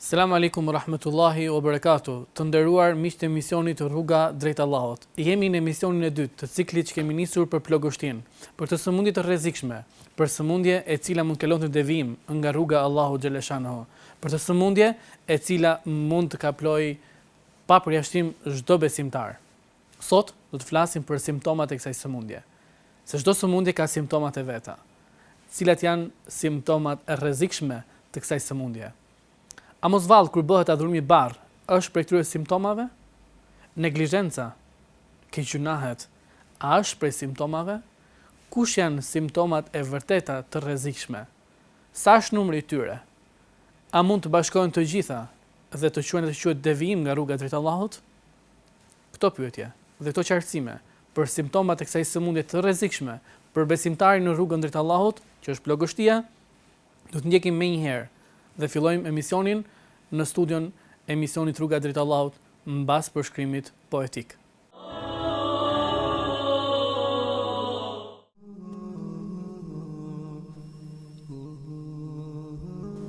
Selam Alejkum ue Rahmetullahi ue Berekatuh Të nderuar miq të emisionit Rruga drejt Allahut. Jemi në emisionin e dytë të ciklit që kemi nisur për plogështinë, për të sëmundje të rrezikshme, për sëmundje e cila mund të kalojë në devijim nga rruga e Allahut xhel-le shanuhu, për të sëmundje e cila mund të kaplojë pa përjashtim çdo besimtar. Sot do të flasim për simptomat e kësaj sëmundje. Se çdo sëmundje ka simptomat e veta. Cilat janë simptomat e rrezikshme të kësaj sëmundje? A mos vallë kur bëhet adhurimi barrë është prej këtyre simptomave? Neglizhenca, te gjynahet, a është prej simptomave? Kush janë simptomat e vërteta të rrezikshme? Sa është numri i tyre? A mund të bashkohen të gjitha dhe të çojnë te ajo që quhet devijim nga rruga drejt Allahut? Këto pyetje dhe këto sqarime për simptomat e kësaj sëmundje të rrezikshme për besimtarin në rrugën drejt Allahut, që është plogështia, do të ndjekim menjëherë dhe fillojmë emisionin në studion e emisionit Rruga drejt Allahut mbas përshkrimit poetik.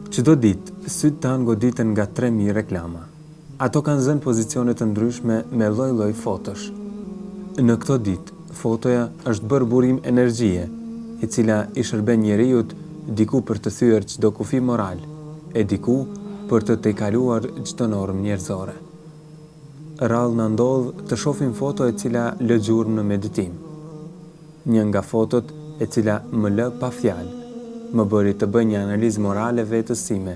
Çdo ditë, sytë tanë goditen nga tre mijë reklama. Ato kanë zënë pozicione të ndryshme me lloj-lloj fotosh. Në këto ditë, fotoja është bërë burim energjie, e cila i shërben njeriut diku për të thyer çdo kufi moral, e diku për të tejkaluar çdo normë njerëzore. Rrallë na ndodh të shofim foto e cila lë gjurmë në meditim. Një nga fotot e cila më lë pa fjalë, më bëri të bëj një analizë morale vetes sime,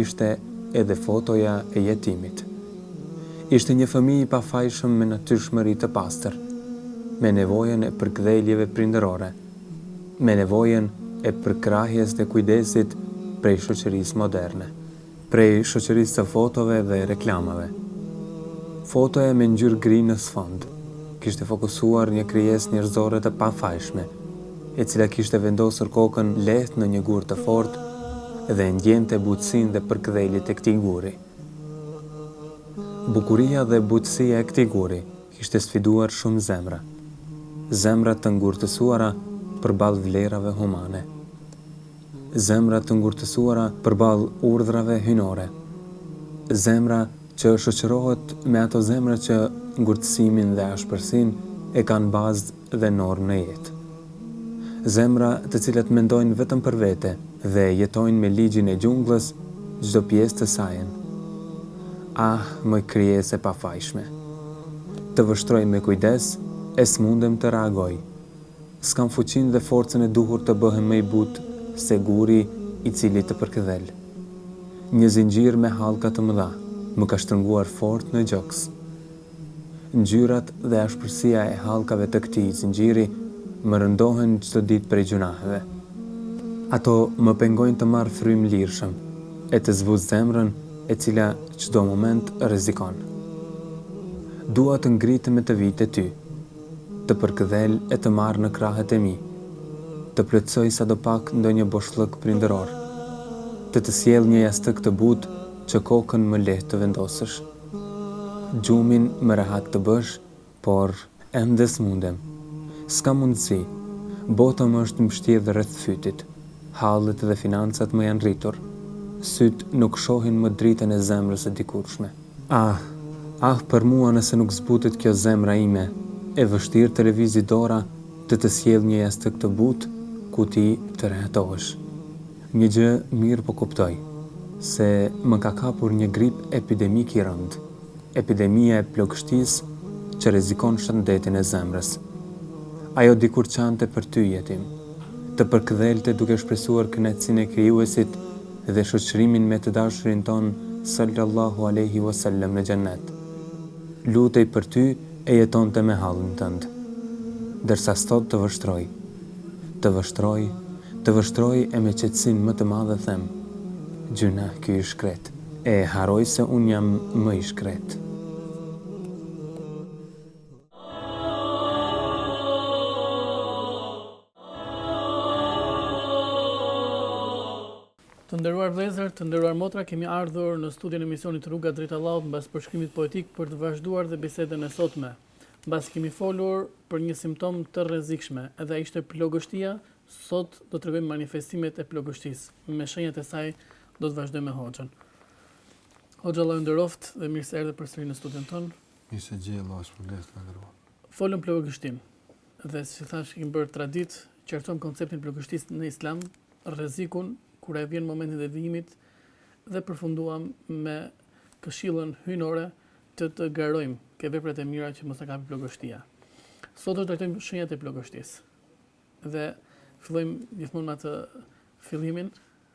ishte edhe fotoja e jetimit. Ishte një fëmijë i pafajshëm me natyrshmëri të pastër, me nevojën e përkdheljeve prindërore, me nevojën e përkrahjes dhe kujdesit prej shoqërisë moderne. Prej shoqërisë së fotove dhe reklamave. Fotoja me ngjyrë gri në sfond, kishte fokusuar një krijesë njerëzore të pafajshme, e cila kishte vendosur kokën lehtë në një gur të fortë dhe e ndjente butësinë dhe përkëdhelitë e këtij guri. Bukuria dhe butësia e këtij guri kishte sfiduar shumë zemra. Zemra të ngurtësuara përballë vlerave humane. Zemra të ngurtësuara përballë urdhrave hyjnore. Zemra që shoqërohet me ato zemra që ngurtësimin dhe ashpërsinë e kanë bazë dhe normë në jetë. Zemra të cilat mendojnë vetëm për vete dhe jetojnë me ligjin e xhunglës çdo pjesë të sajën. Ah, moj krijesë e pafajshme! Të vështroj me kujdes e s'mundem të reagoj. S'kam fuqinë dhe forcën e duhur të bëhem më i butë se guri i cili të përkëdhel. Një zinxhir me hallka të mëdha më ka shtrënguar fort në gjoks. Ngjyrat dhe ashpërsia e hallkave të këtij zinxhiri më rëndohen çdo ditë prej gjynaheve. Ato më pengojnë të marr frymë lirshëm e të zbut zemrën e cila çdo moment rrezikon. Dua të ngritem e të vij te ty. Të përkëdhel e të marr në krahët e mi. Të plotësoj sadopak ndonjë boshllëk prindëror. Të të sjell një jastëk të butë që kokën më lehtë të vendosësh. Gjumin më rehat të bësh, por ende s'mundem. S'kam mundësi. Bota më është mbështjellë rreth fytit. Hallet dhe financat më janë rritur. Sytë nuk shohin më dritën e zemrës së dikurshme. Ah, ah për mua nëse nuk zbutet kjo zemra ime e vështirë të lëvizë dora dhe të sjellë një jastëk të butë ku ti të rehatohesh. Një gjë mirë po kuptoj, se më ka kapur një grip epidemik i rëndë, epidemia e plogështisë që rrezikon shëndetin e zemrës. Ajo dikur qante për ty, jetim. Të përkdhelte duke shpresuar kënaqësinë e Krijuesit, dhe shoqërimin me të dashurin tonë Sallallahu Alejhi Wa Sellem në Xhennet. Lutej për ty e jetonte me hallin tënd. Ndërsa sot të vështroj. Të vështroj, të vështroj e me qetësinë më të madhe them, Gjynah ky i shkretë. E harroj se unë jam më i shkretë. Të nderuar vëllezër, të nderuar motra, kemi ardhur në studion e emisionit Rruga drejt Allahut mbas përshkrimit poetik për të vazhduar dhe bisedën e sotme. Mbasi kemi folur për një simptom të rrezikshme, edhe ai ishte plogështia, sot do të tregojmë manifestimet e plogështisë. Me shenjat e saj do të vazhdojmë me hoxhën. Hoxhë Allahu të nderoftë dhe mirë se erdhe përsëri në studion tonë. Mirë se ju gjej Allahu ju shpërbleftë të nderuar. Folëm plogështinë. dhe si thashë kemi bërë traditë, qartësojmë konceptin e plogështisë në Islam, rrezikun kur ai vjen në momentin e vijimit dhe përfunduam me këshillën hyjnore të të garojmë ke veprat e mira që mos na kapi plogështia. Sot do të trajtojmë shenjat e plogështisë. Dhe fillojmë gjithmonë me atë fillimin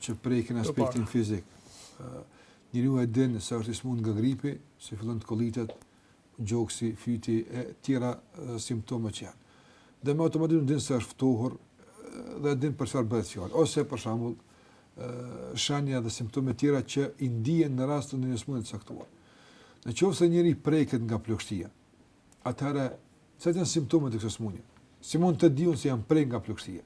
që prekin aspektin fizik. Njeriu e din se është i smurë nga gripi, se fillon të kolitet, gjoksi, fyti, e tjera simptome që janë. Dhe me automatizm din se është ftohur dhe din për çfarë bëhet fjalë. Ose për shembull, shenja dhe simptome tjera që i ndien në rast të një smundje të caktuar. Në qoftë se njeriu preket nga plogështia, Atëherë, cilat janë simptomat e kësaj sëmundje? Si mund të dimë se janë prekur nga plogështia?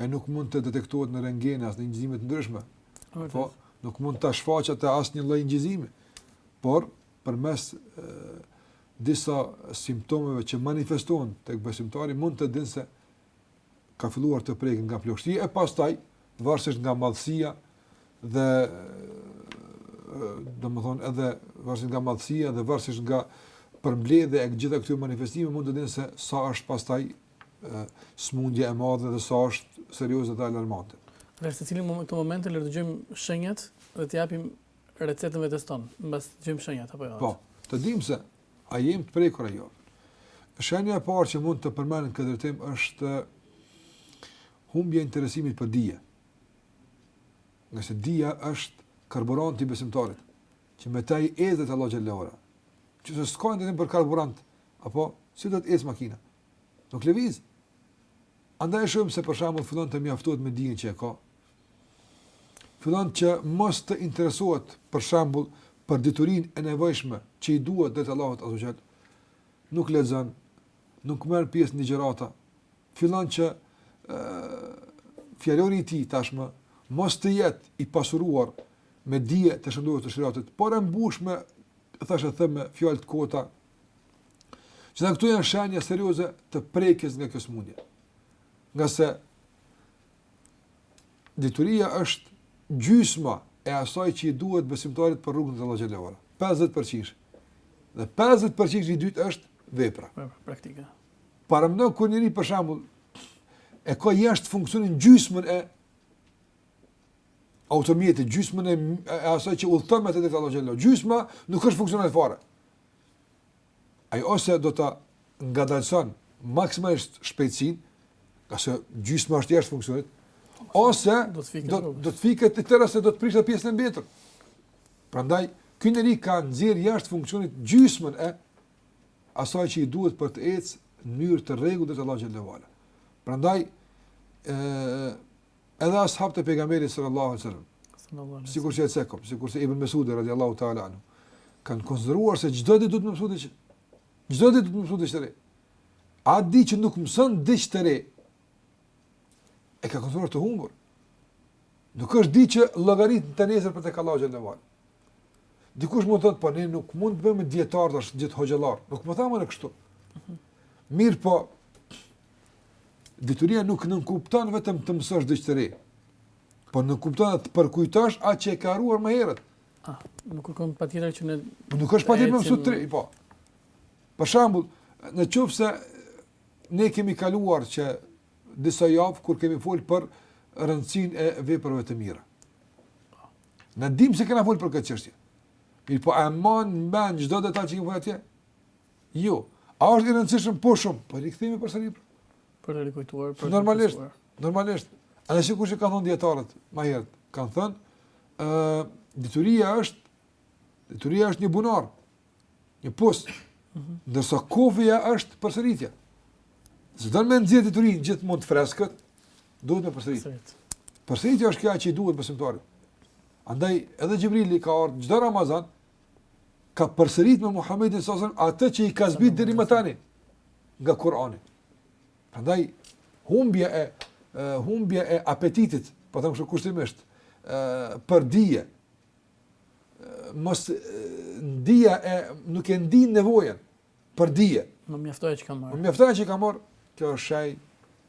Ai nuk mund të detektohet në rentgen as në inçizime të ndryshme. Po, nuk mund ta shfaqë atë asnjë lloj inçizimi. Por përmes disa simptomeve që manifestohen tek besimtari mund të dinë se ka filluar të preket nga plogështia e pastaj varësisht nga madhësia dhe domethënë edhe varësisht nga madhësia dhe varësisht nga përmbledhja e gjitha këtyre manifestimeve mund të dinë se sa është pastaj smundja e madhe dhe sa është serioze dhe alarmante. Në secilin moment, për momentin le të dëgjojmë shenjat dhe të japim recetën vetes tonë, mbasi të dëgjojmë shenjat apo jo. Po, të dimë se A jemi të prekur apo jo? Shenja e parë që mund të përmend në këtë drejtim është humbja e interesimit për dije. Nëse dija është karburant i besimtarit, që me të ai ec drejt Allahut xhele ve ala, nëse s'ka më karburant, apo si do të ecë makina? Nuk lëviz. Andaj e shohim se për shembull fillon të mjaftohet me dijen që e ka, fillon që mos të interesohet për shembull për diturinë e nevojshme që i duhet drejt Allahut azze ve xhel, nuk lexon, nuk merr pjesë në ligjërata, fillon që fjalori i tij tashmë mos të jetë i pasuruar me dije të shëndoshë të sheriatit, por e mbush me, e thashetheme, fjalë të kota, që këto janë shenja serioze të prekjes nga kjo sëmundje. Ngase, dituria është gjysma e asaj që i duhet besimtarit për rrugën drejt Allahut xhele ve ala. 50%. Dhe 50% i dyti është vepra. Praktika. Paramendo kur njeriu për shembull e ka jashtë funksionit gjysmën e automjetit, gjysmën e, e asaj që udhëton me të drejt Allahut xhele ve ala. Gjysma nuk është funksionale fare. ai ose do ta ngadalëson maksimalisht shpejtësinë, ngase gjysma është jashtë funksionit, ose do të fiket, do, do të fiket e tëra se do ta prishë edhe pjesën e mbetur. Prandaj, ky njeri ka nxjerrë jashtë funksionit gjysmën e asaj që i duhet për të ecur në mënyrë të rregullt drejt Allahut xhele ve ala. Prandaj, e, Edhe ashabët e pejgamberit sallallahu alaihi wasallam, sikur se Cekob, sikur se Ibn Mesud radiallahu ta'ala anhu, kanë konsideruar se çdo ditë duhet të mësojë diçka. Çdo ditë duhet të mësojë diçka. Ajo ditë që nuk mëson diçka të re? E ka konsideruar të humbur. Nuk është ditë që llogaritet nesër për tek Allahu xhele ve ala. Dikush mund të thotë, po ne nuk mund të bëjmë dijetarë tash, gjithë hoxhallar. Nuk po themi ne kështu. Mirëpo, dituria nuk nënkupton vetëm të mësosh dije të re, po nënkupton dhe të përkujtosh atë që e ke mësuar më herët. A, ah, nuk kërkon patjetër që ne... Po nuk është patjetër me mësu të re, po. Për shembull, në qoftë se ne kemi kaluar që disa javë kur kemi folë për rëndësinë e veprave të mira. Na dimë se kena fol për këtë çështje. Mirëpo e mban men çdo detaj që kemi fol atje? Jo. A është i rëndësishëm po shumë? Po rikthimi përsëri. Për të rikujtuar, po normalisht, normalisht. Edhe sikurqë kanë thënë dijetarët më herët, kanë thënë, ë, dituria është dituria është një bunar. Një pus. Ndërsa kova është përsëritja. Nëse do me nxjerrë diturinë gjithmonë të freskët, duhet me përsërit. Përsëritja është kjo që i duhet besimtarit. Andaj edhe Xhibrili ka ardhur çdo Ramazan ka përsërit me Muhamedin sallallahu alaihi wasallam atë që i ka zbrit deri më tani nga Kurani. Prandaj humbja e humbja e apetitit, po them kështu kushtimisht, ë për dije, mos ndija, e nuk e ndin nevojën për dije. Më mjafton ajo që kam marr. Më mjafton ajo që kam marr. Kjo është shenjë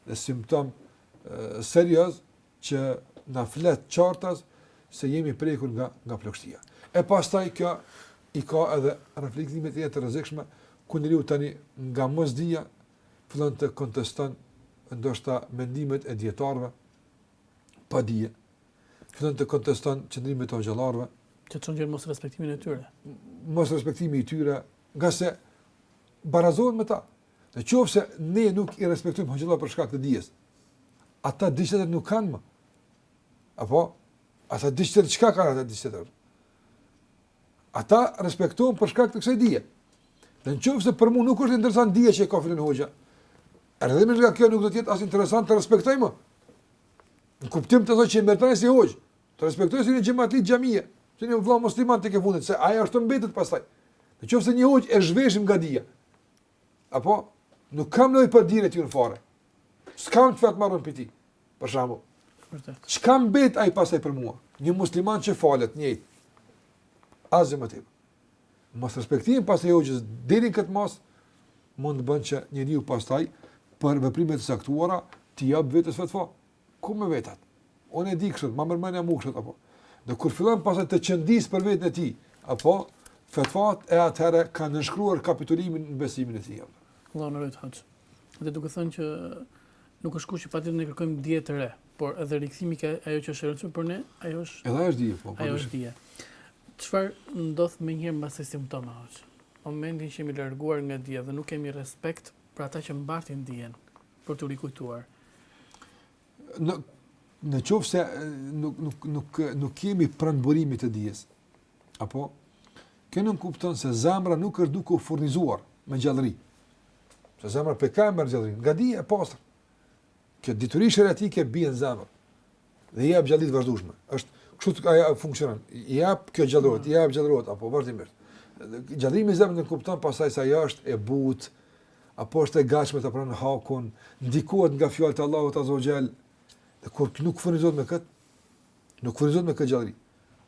dhe simptom serioz që na flet qartas se jemi prekur nga nga plogështia. E pastaj kjo i ka edhe reflektime të tjera të rrezikshme ku njeriu tani nga mosdija fillon të konteston ndoshta mendimet e dijetarëve pa dije. fillon të konteston qëndrimet e hoxhallarëve, që çon deri mosrespektimin e tyre. Mosrespektimi i tyre, ngase barazohen me ta. Në qoftë se ne nuk i respektojmë hoxhallarët për shkak të dijes, ata diç tjetër nuk kanë më. Apo ata diç tjetër çka kanë ata diç tjetër. Ata respektohen për shkak të kësaj dije. Në qoftë se për mua nuk është interesant dija që ka filan hoxha, rrjedhimi nga kjo nuk do të jetë as interesant ta respektojmë. Në kuptim të atë që e meriton si hoxhë. Ta respektoj si një xhematli xhamie, si një vëlla musliman tekefundit se ai ashtu mbetet pastaj. Në qoftë se një hoxhë e zhveshim nga dija. Apo nuk kam nevojë për dijen e tij fare. S'kam çfarë të marr prej tij. Për shembull. Vërtet. Çka mbet ai pastaj për mua? Një musliman që falet njëjtë. As më tepër. Mosrespektimi pastaj i hoxhës deri në këtë masë, mund të bën që njeriu pastaj, për veprime të caktuara, t'i japë vetes fetva. Krye më vete? Unë e di kështu, ma merr menja mu kështu, apo. Dhe kur fillon pastaj të qëndis për veten e tij, apo, fetvat e atëherë ka nënshkruar kapitulimin në besimin e tij. Allahu na ruajt, hoxhë. Dhe duke thënë që nuk është kusht që patjetër ne kërkojmë dije të re. Por edhe rikthimi ke ajo që është rëndësishme për ne, ajo është... Edhe është dije, po. po ajo është dije. Çfarë ndodh menjëherë mbas simptomave, hoxhë? Momentin që jemi larguar nga dija dhe nuk kemi respekt për ata që mbartin dijen për të rikujtuar. Në, në qoftë se nuk, nuk, nuk, nuk kemi pranë burimit të dijes, apo, kjo nënkupton se zemra nuk është duke u furnizuar me gjallëri. Se zemra prej ka e merr gjallërinë, nga dija e pastër. Kjo dituri sheriatike bie në zemër dhe i jep gjallëri të vazhdueshme. Është kështu që ajo funksionon. Jep kjo gjallërohet, mm. jep gjallërohet apo vazhdimisht. Gjallërimi i zemrës nënkupton pastaj se ajo është e butë apo është e gatshme ta pranon hakun, ndikohet nga fjalët e Allahut azza wa jall. Dhe kur nuk furnizohet me kët, nuk furnizohet me këtë gjallëri.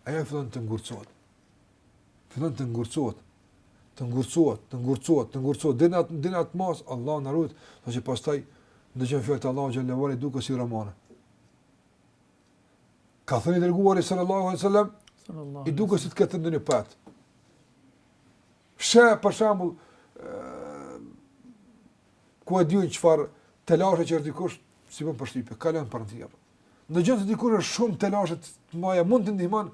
Ajo fillon të ngurcohet. fillon të ngurcohet, të ngurcohet, të ngurcohet, të ngurcohet deri në atë deri në atë masë, Allahu na ruajt, saqë pastaj ndëgjon fjalët e Allahut xhelle ue ala i duken si romane. Ka thënë dërguari sallallahu alaihi wasallam, i duket si të ketë ndonjë pat. Sheh për shembull ku e di unë çfarë telashe që është dikush, s'i bën përshtypje, kalon pranë tyre. Ndëgjon që dikush është shumë telashe të mëdha, mund ta ndihmon,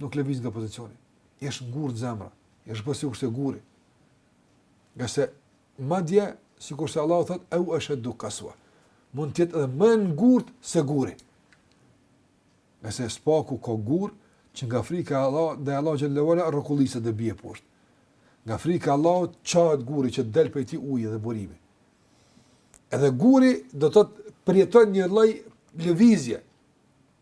nuk lëviz nga pozicioni. I është ngurt zemra, i është bë sikurse guri. Ngase madje, sikurse Allahu thotë, eu eshed-du kasua. Mund të jetë edhe më e ngurtë se guri. Ngase së paku ka gurë, që nga frika e Allahut, e Allahut xhelle ue ala, rrokulliset dhe bie poshtë. Nga frika e Allahut, çahet guri që del prej tij ujë dhe burimi. Edhe guri do të thotë përjeton një lloj lëvizje,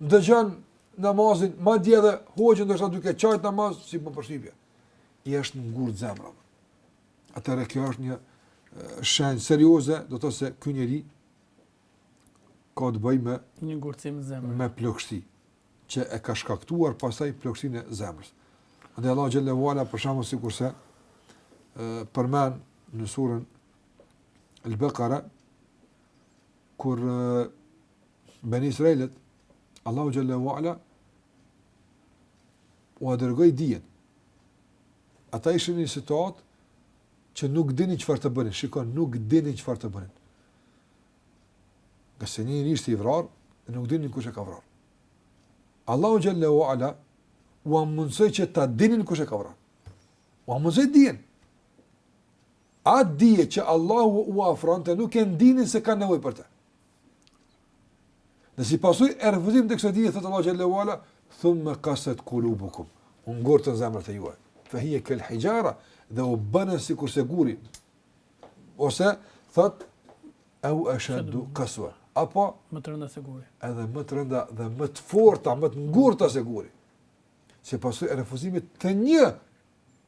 ndëgjon namazin, madje edhe hoxhën ndoshta duke qajt në namaz, s'i bën përshtypje. I është ngurt zemra. Atëherë kjo është një shenjë serioze, do të thotë se ky njeri ka të bëjë me një ngurtësim zemre. Me plogështi që e ka shkaktuar pastaj plogështinë e zemrës. Dhe Allahu xhelle ue ala për shembull sikurse përmend në surën Al-Baqara Kur Beni Israilët, Allahu xhelle ue ala, ua dërgoi dijen. Ata ishin në një situatë që nuk dinin çfarë të bënin. Shikon, nuk dinin çfarë të bënin. Ngase një njeri ishte i vrarë, dhe nuk dinin kush e ka vrarë. Allahu xhelle ue ala, ua mundësoi që ta dinin kush e ka vrarë. Ua mundësoi dijen. Atë dije që Allahu ua afronte nuk e ndinin se kanë nevojë për të. Dhe si pasojë e refuzimit të kësaj dije thot Allahu xhelle ue ala, thumma qasat qulubukum. U ngurtësuan zemrat e juaja. Fa hiya kal hijara dhe u bënë sikur se guri. Ose thot au ashaddu qaswa. Apo më të rënda se guri. Edhe më të rënda dhe më të forta, më të ngurta se guri. Si pasojë e refuzimit të një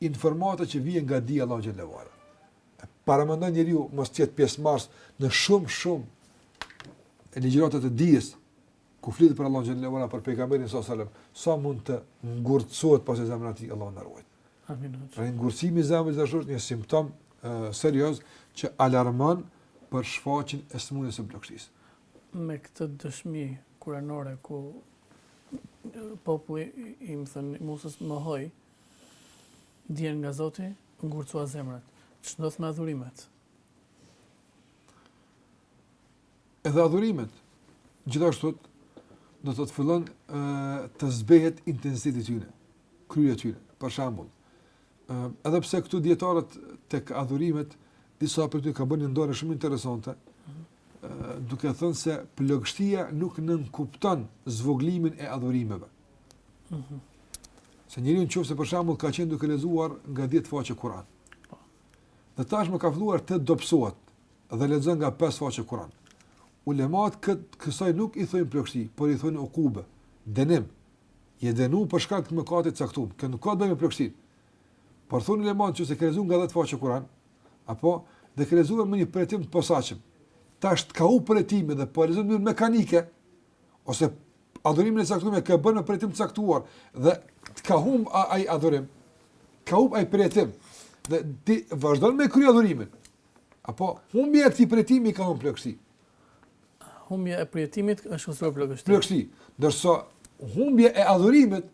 Informata që vijnë nga dija Allahut xhelle ue ala. Paramendo njeriu mos të jetë pjesëmarrës në shumë shumë ligjërata e dijes ku flitet për Allahun xhelle ue ala për pejgamberin alejhi selam, sa mund të ngurtësohet pastaj zemra e tij Allahu na ruajt. Amin. Pra ngurtësimi i zemrës është një simptom uh, serioz që alarmon për shfaqjen e sëmundjes së plogështisë. Me këtë dëshmi kuranore ku populli i me thënë, Musës mohoi, Dijen nga Zoti ngurtësuan zemrat. Ç'ndodh me adhurimet? Edhe adhurimet gjithashtu do të thotë fillon të zbehet intensiteti i tyre, kryeja e tyre. Për shembull, edhe pse këtu dietarët tek adhurimet disa prej tyre kanë bërë një ndarje shumë interesante, duke thënë se plogështia nuk nënkupton zvogëlimin e adhurimeve. Mm -hmm. Se njeriu në qoftë se për shembull ka qenë duke lexuar nga dhjetë faqe kuran. Po. Dhe tashmë ka filluar të dobësohet dhe lexon nga 5 faqe kuran. Ulemat kët, kësaj nuk i thojnë plogështi, por i thojnë ukube, dënim. Je dënu për shkak të mëkatit të caktum, këtë nuk e konsiderojnë plogështi. Por thonë ulemat në qoftë se ke lexuar nga 10 faqe kuran, Apo, dhe ke lexuar me një përjetim të posaçëm. Tash të ka humb përjetimi dhe po e lexon në mënyrë mekanike, ose adhurimin e caktuar e ke bërë me përjetim të caktuar, dhe të ka humb ai adhurim, ka humb ai përjetim, dhe ti vazhdon me kry adhurimin. Apo, humbja e këtij përjetimi konsiderohet plogështi. Humbja e përjetimit është konsiderohet plogështi. Plogështi, derisa humbja e adhurimit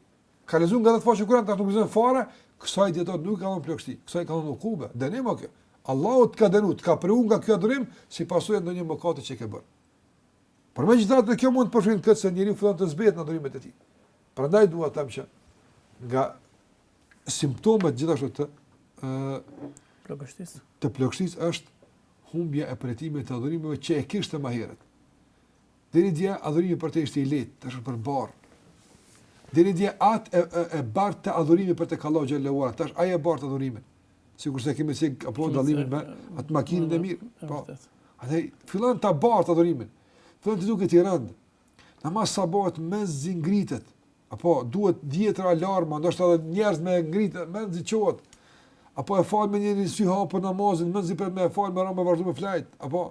Ke lexuar nga ato faqe Kur'an, tash nuk lexon fare, kësaj dijetarët nuk i kanë thënë plogështi, kësaj i kanë thënë ukube, dënim kjo. Allahu të ka dënuar, të ka privu nga ky adhurim si pasojë ndonjë mëkati që ke bërë. Por megjithatë kjo mund të përfshin këtë se njeriu fillon të zbehet në adhurimet e tij. Prandaj dua të them që nga simptomat gjithashtu të ë plogështisë. Të plogështisë është humbja e përjetimit të adhurimeve që e kishte më herët. Deri dje adhurimi për te ishte i lehtë, tash është barrë. Deri dje atë e, e, e bartte adhurimi për të Allahu xhele ve ala, tash ai e bart adhurimin. Sikurse kemi si apo dalimin me atë makinë dhe mirë. Po, atë fillon të bartë adhurimin. Fillon të duke t'i rëndë. Namaz sabahut mezi ngritet. Apo duhet dhjetëra alarma, ndoshta edhe njerëz me ngritë, mezi çohet. Apo e falë me njërin sy hapur për namazin, mezi pret me e falë me ra me vazhdu me fjetë. Apo,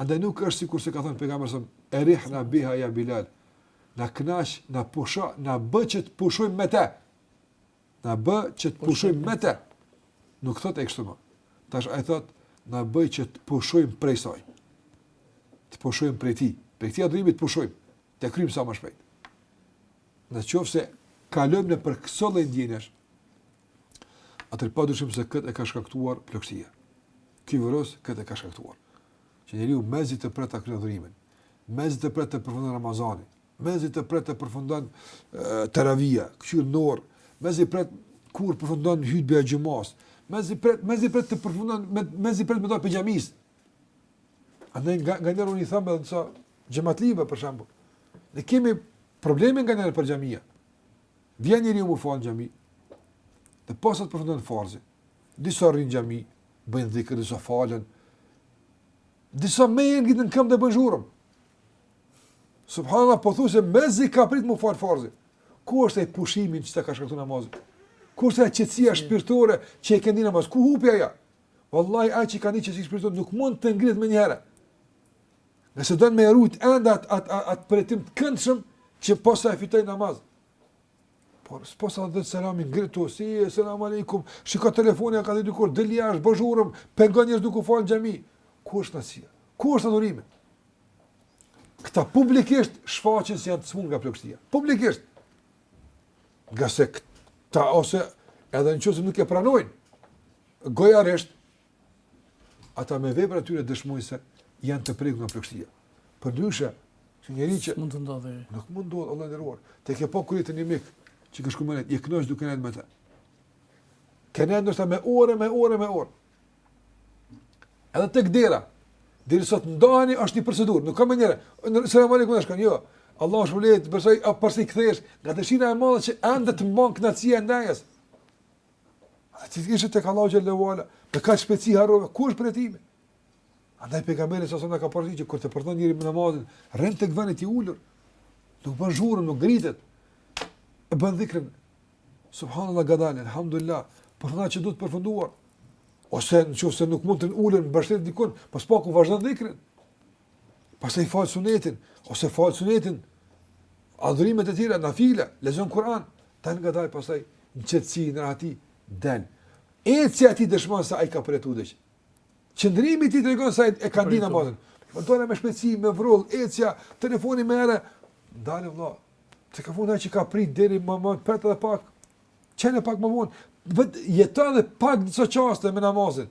Andaj nuk është sikur se ka thënë pejgamberi salallahu erihna biha ja Bilal. Na kënaq, na pusho, na bën që të pushojmë me të. Na bën që të pushojmë me të. Nuk thotë ai kështu më. Tash ai thotë na bëj që të pushojmë prej saj. Të pushojmë prej tij. Prej këtij adhurimi të pushojmë. Të kryejmë sa më shpejt. Në qoftë se kalojmë nëpër kësodore ndjenjash, atëherë pa dyshim se këtë e ka shkaktuar plogështia. Ky virus këtë e ka shkaktuar. Që njeriu mezi të pret ta kryen adhurimin, mezi të pret të përfundon Ramazani, mezi të pret të përfundon Teravia, kqyr në orë, mezi pret kur përfundon hutbja e xhumas, mezi pret, mezi pret të përfundon, mezi pret me dal prej xhamisë. A ne nga nganjëherë u them disa xhematlive për shembull. Ne kemi probleme nganjëherë nëpër xhamia. Vjen njeriu m'u fal në xhami, dhe pasi të përfundon farzin, disa rrin në xhami, bëjnë dhikr, disa falen, disa menjëherë ngriten në këmbë dhe bëjnë zhurmë. Subhanallah, pothuajse mezi ka prit me fal farzin. Ku është ai pushimi që ta ka shkaktu namazi? Ku është ajo qetësia shpirtërore që e ke ndi në namaz? Ku hupi ajo? Vallahi, ai që ka ndi qetësi shpirtërore nuk mund të ngritet menjëherë. Nëse don me e rujt ende atë at, at, at përjetim të këndshëm që posa e fitoi në namaz. Por posa dhe selamin ngritu, esselam alejkum, shiko telefonin a ke dikë, dil jashtë, bën zhurmë, pengon njerëzit duke u falë në xhami. Ku është qetësia? Ku është adhurimi? Këta publikisht shfaqen se janë të smurë nga plogështia. Publikisht. Ngase këta ose edhe në qoftë se nuk e pranojnë, gojarisht, Ata me veprat e tyre dëshmojnë se janë të prekur nga plogështia. Përndryshe, njeriu që mund të ndodhë, nuk mund të ndodhë vëlla i nderuar. Ti ke pa kur je te një mik që ke shku me ndejt kënaqesh duke qenë me të. Kënaqesh duke ndejt me orë, me orë, me orë. Edhe tek dera, deri sa të ndaheni është një procedurë, nuk ka menjëherë. Selam alejkum tash shkon, jo. Allahu shpërbleftë, besoj apo prapë kthesh, nga dëshira e madhe që ende të mban kënaqësia e ndejës. A ti ishe tek Allahu xhele ve ala, me kaq shpejtësi harrove, ku është përjetimi? Andaj pejgamberi salallahu na ka porositur që kur të përfundon njeriu me namazin, rrin tek vendi i ulur. Nuk bën zhurmë, nuk ngritet. E bën dhikrin. Subhanallah ngadalë, alhamdulillah. Por ama që duhet përfunduar. Ose nëse nuk mund të ulet mbështet dikun, pas pak vazhdon dhikrin. Pastaj fal sunetin ose fal sunetin adhurimet e tjera, nafile, lexon Kur'an, tan ngadalë pastaj në qetësi, në rahati, del. Ecja e tij dëshmon se ai ka përjetu diçka. Qëndrimi i tij tregon se ai e ka ndi namazin. Po dole me shpejtësi, me vrull, ecja, telefoni menjëherë. Dal vëlla. Telefoni që ka prit deri më më pret edhe pak. Çele pak më vonë. Përjeto edhe pak disa çaste me namazin.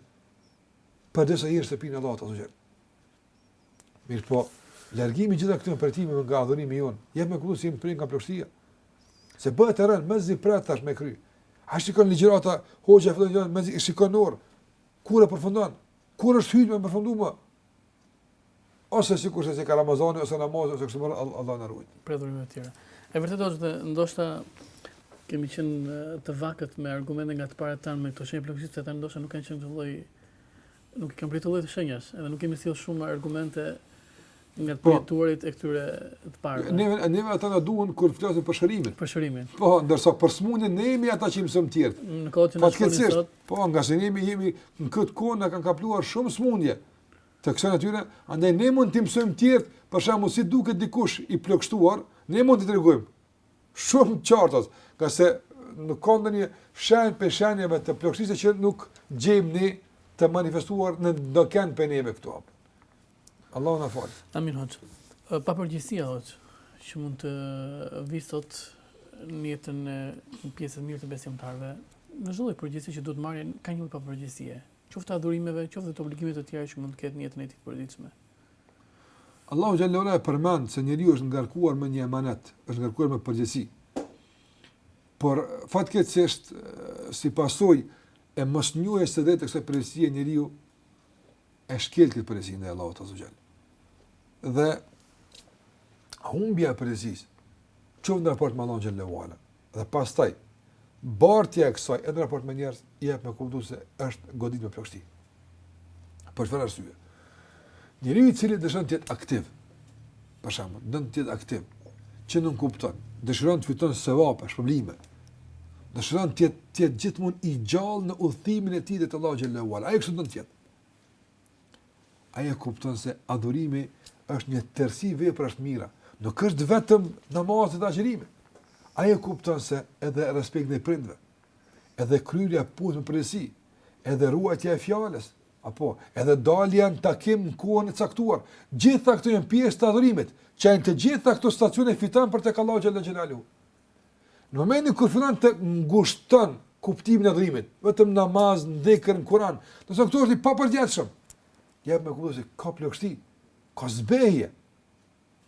Përderisa je në shtëpinë e Allahut azze ve xhel. Mirëpo, largimi i gjitha këtyre përjetimeve nga adhurimi jonë, jep me kuptu se jemi prek nga plogështia. Se bëhet e rënë, mezi pret tash me kry. A shikon ligjërata, hoxha fillon gjënë, mezi i shikon orë. Kur e përfundon? Kur është hyjtë me përfundu më? Ose sikurse si ka Ramazani, ose namazi, ose kështu me radhë, Allah, Allahu na rujtë. Prej adhurimeve të tjera. E vërtetë është dhe ndoshta kemi qenë të vakët me argumente nga të parët tanë me këto shenja të plogështisë, se ata ndoshta nuk kanë qenë të lloj Nuk i kanë përjetu lloj të shenjash, edhe nuk kemi sjell shumë argumente nga po. përjetuarit e këtyre të parëve. Neve ata na duhen kur flasim për shërimin. Për shërimin. Po, ndërsa për smundjen ne jemi ata që i mësojmë të tjerët. Në kohë që na shkoni sot. Po, ngase ne jemi jemi në këtë kohë na kanë kapluar shumë smundje. Të kësaj natyre, andaj ne mund t'i mësojmë të tjerët, për shembull, si duket dikush i plogështuar, ne mund të tregojmë. Shumë qartë është, ngase nuk ka ndonjë shenjë prej shenjave të plogështisë që nuk gjejmë ne të manifestuar në ndonjë prej neve këtu apo. Allahu na faltë. Amin hoxhë. Papërgjegjësia hoxhë që mund të vijë sot në jetën e një pjesë të mirë të besimtarëve, në çdo lloj përgjegjësie që duhet ta marrin ka një lloj papërgjegjësie, qoftë adhurimeve, qoftë të obligimeve të tjera që mund të ketë në jetën e tij të përditshme. Allahu xhelle ve ala e përmend se njeriu është ngarkuar me një emanet, është ngarkuar me përgjegjësi. Por fatkeqësisht si pasojë e mosnjohjes së drejtë të kësaj përgjegjësie njeriu e shkel këtë përgjegjësi ndaj Allahut azze ve xhel. Dhe humbja e përgjegjësisë qoftë në raport me Allahun xhelle ve ala, dhe pastaj bartja e kësaj edhe në raport me njerëz i jep me kuptu se është goditur me plogështi. Për çfarë arsye? Njeriu i cili dëshiron të jetë aktiv, për shembull, don të jetë aktiv, që nënkupton, dëshiron të fiton sevape, shpërblime. Dëshiron të jetë të jetë gjithmonë i gjallë në udhëtimin e tij te Allahu xhelle ve ala. Ai kështu don të jetë. Ai e kupton se adhurimi është një tërësi veprash të mira. Nuk është vetëm namazi dhe agjërimi. Ai e kupton se edhe respekti ndaj prindve, edhe kryerja e punës me përgjegjësi, edhe ruajtja e fjalës, apo edhe dalja në takim në kohën e caktuar, gjitha këto janë pjesë të adhurimit. Që në të gjitha këto stacione fiton për tek Allahu xhelle xhelaluhu. Në momentin kur fillon të ngushtojë kuptimin e adhurimit, vetëm namaz, dhikr, Kur'an, do të thotë këtu është i papërgjegjshëm. Jep me kuptu se ka plogështi, ka zbehje.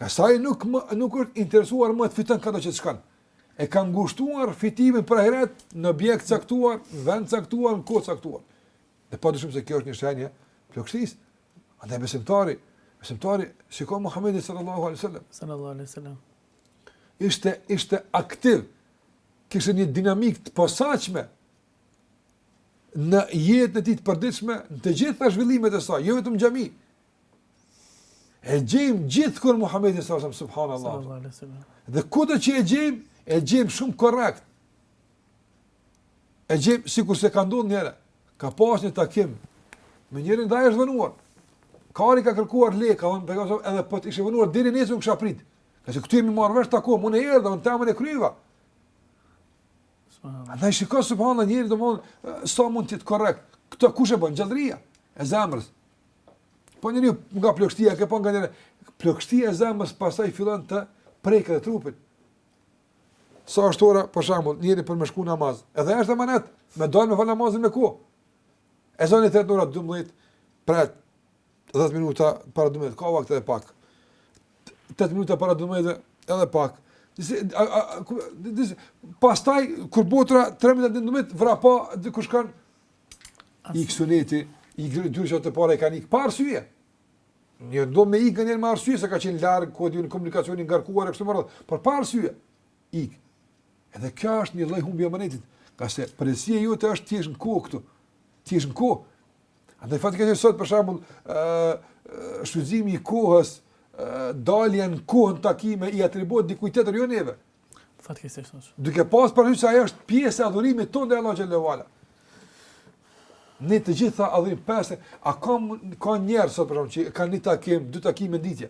Ngase ai nuk më, nuk është interesuar më të fitojë kudo që të shkojë. E ka ngushtuar fitimin për ahiret në objekt caktuar, në vend caktuar, në kohë caktuar. Dhe pa dyshim se kjo është një shenjë e plogështisë. Andaj besimtari, besimtari shikon Muhamedin sallallahu alaihi wasallam. Sallallahu alaihi wasallam. ishte ishte aktiv, kishte një dinamikë të posaçme në jetën e tij të përditshme, në të gjitha zhvillimet e saj, jo vetëm në xhami. E gjejmë gjithkund Muhamedin sallallahu alaihi wasallam subhanallah. Dhe kudo që e gjejmë, e gjejmë shumë korrekt. e gjejmë sikur se ka ndodhur një herë, ka pas një takim me njërin dhe ai është vonuar. Kur i ka kërkuar falje, ka thënë pejgamberi edhe po të ishte vonuar deri nesër kisha prit. Ngase këtu jemi marrë vesh të takohemi, unë erdha, unë timen e kryva. Andaj shiko subhanallah njeriu domethënë sa mund të jetë korrekt. Këtë kush e bën gjallëria e zemrës. Po njeriu nga plogështia, ke pa nganjëherë plogështia e zemrës pastaj fillon të prekë edhe trupin. Sa është ora, për shembull, njeriu për me shku në namaz, edhe është amanet, me dalë me fal namazin në kohë. E zoni të jetë në ora 12, prej 10 minuta para 12, ka vakt edhe pak. 8 minuta para 12, edhe pak. Disi, a, a, a, disi, pastaj, kur bëhet tre minuta 12, vrapo, dhe kush kanë, ikë suneti, i gërë dyrë që atë pare i kanë ikë para syve. Mirë, do me ikë nganjëherë me arsye se ka qenë larg, ku e di unë komunikacioni i ngarkuar e kështu me radhë, por pa arsye. Ik. Edhe kjo është një lloj humbje amanetit, ngase përgjegjësia jote është të jesh në kohë këtu. Të jesh në kohë. Andaj fatkeqësisht sot për shembull, ë shfrytëzimi i kohës, ë dalja në kohë në takime i atribuohet dikujt tjetër jo neve. Fatkeqësisht është. Duke pas parasysh se ajo është pjesë e adhurimit tonë te Allahu xhele ue ala. Ne të gjitha adhurim pesë, a ka ka njerëz sot për shkak që kanë një takim, dy takime në ditë.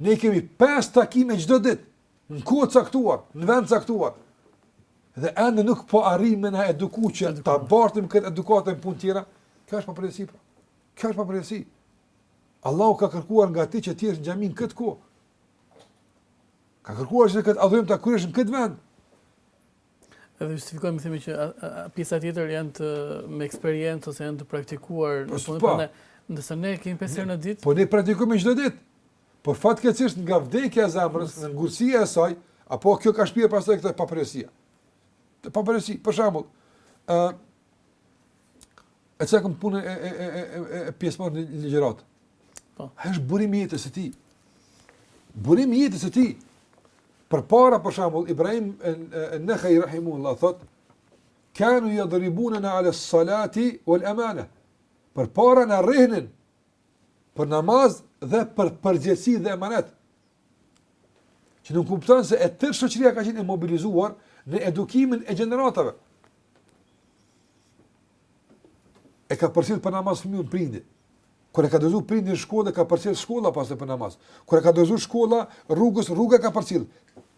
Ne kemi pesë takime çdo ditë në kohë të caktuar, në vend të caktuar. Dhe ende nuk po arrijmë me na eduku që ta bartim këtë edukatë në punë tjera, kjo është papërgjegjësi pra. Kjo është papërgjegjësi. Allahu ka kërkuar nga ti që të jesh në xhami në këtë kohë. Ka kërkuar që këtë adhurim ta kryesh në këtë vend. Edhe justifikojmë themi që pjesa tjetër janë të me eksperiencë ose janë të praktikuar në punë po, ne. Ndërsa ne kemi pesë herë në ditë. Po ne praktikojmë çdo ditë. Por fatkeqësisht nga vdekja e zemrës, nga ngurësia e saj, apo kjo ka shpirë pastaj te kjo papërgjegjësia. Papërgjegjësi, për shembull, uh, E cë këmë punë e, e, e, e, e, e pjesëmarrje në ligjeratë. Po. Ajo është burim i jetës së tij. Burim i jetës së tij. Përpara, për shembull, Ibrahim e, e, e Nehai rahimehullah, thot, kanu jadribunena alas salati uel amane. Përpara na rrehnin, për namaz dhe për përgjegjësi dhe emanet. Që nënkupton se e tërë shoqëria ka qenë e mobilizuar në edukimin e gjeneratave. e ka përcjell për namaz fëmijën prindi. Kur e ka dorëzu prindi në shkollë, ka përcjell shkolla pas për namaz. Kur e ka dorëzu shkolla, rrugës rruga ka përcjell.